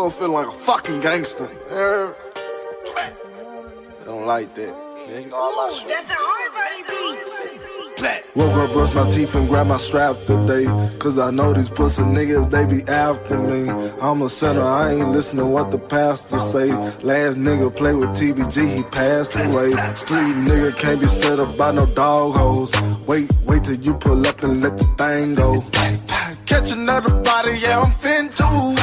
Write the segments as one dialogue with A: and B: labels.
A: woke up feeling like a fucking gangster. Yeah. I don't like that.
B: Ooh, that's a hard body beat.
A: Woke up, brushed my teeth, and grabbed my strap today. Cause I know these pussy niggas, they be after me. I'm a sinner, I ain't listening to what the pastor say. Last nigga play with TBG, he passed away. Street nigga can't be set up by no dog hoes. Wait, wait till you pull up and let the thing go. Catch another body, yeah, I'm fin too.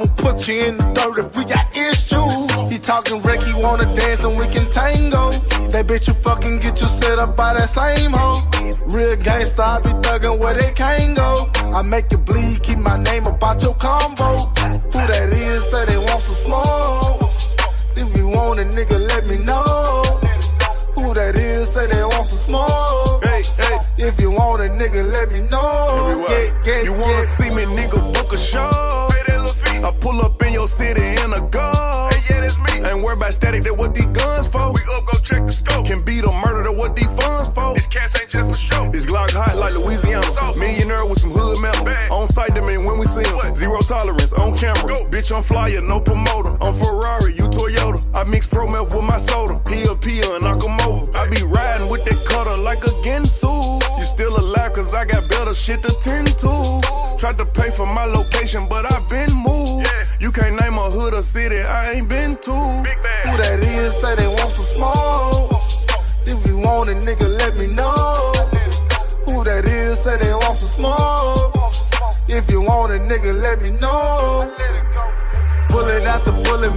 A: I'ma put you in the dirt if we got issues. He talking Rick, he wanna dance and we can tango. That bitch you fucking get you set up by that same hoe. Real gangsta, I be thuggin' where they can't go. I make it bleed, keep my name about your combo. Who that is, say they want some smoke. If you want a nigga, let me know. Who that is, say they want some smoke.
C: Hey, hey.
A: If you want a nigga, let me
C: city in a ghost. Hey, yeah, that's me. Ain't worried about static, that what these guns for. We up, go check the scope. Can beat a murder, that what these funds for. This cast ain't just for show. This Glock hot like Louisiana. Millionaire with some hood metal. On site, them and when we see 'em. Zero tolerance on camera. Go. Bitch, I'm flyer, no promoter. I'm Ferrari, you Toyota. I mix pro milk with my soda. Pia Pia and knock 'em over. I be riding with that cutter like a Ginsu. You still alive, cause I got better shit to tend to. Tried to pay for my location, but I've been moved. You can't name a hood or city I ain't been to.
A: Who that is, say they want some smoke. If you want a nigga, let me know. Who that is, say they want some smoke. If you want a nigga, let me know. Bullet after bullet,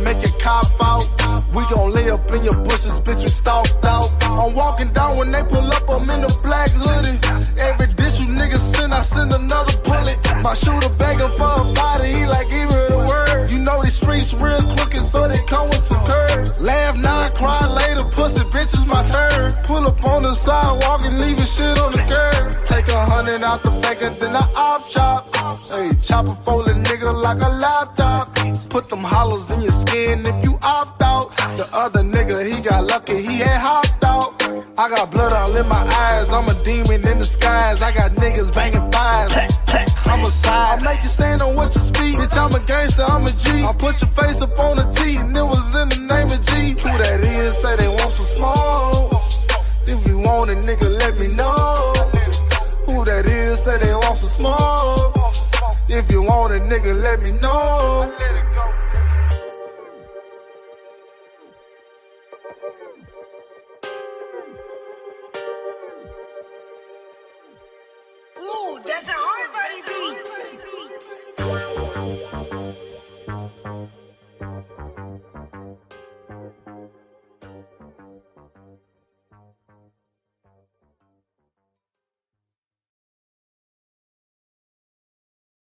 A: shit on the curb. Take a hundred out the back and then I op chop. Hey, chop a fold a nigga like a laptop. Put them hollows in your skin if you opt out. The other nigga, he got lucky, he had hopped out. I got blood all in my eyes, I'm a demon in disguise. I got niggas banging fires. I'm a side. I make you stand on what you speak. Bitch, I'm a gangster, I'm a G. I put your face up on the T, and it was in the name some smoke. If you want a nigga, let me know.